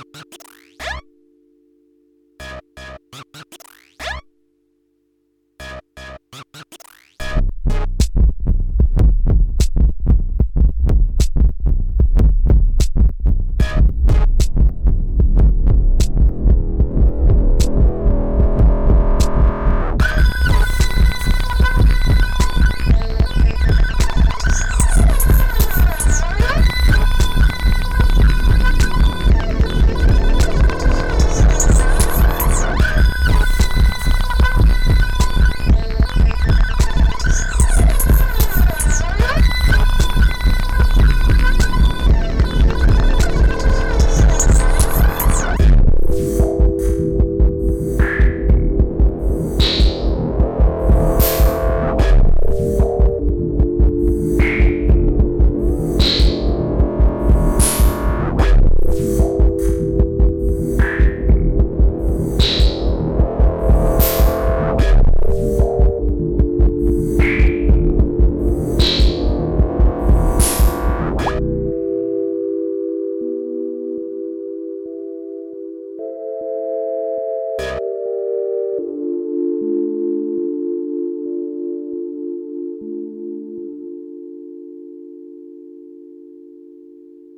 Blah, blah, blah.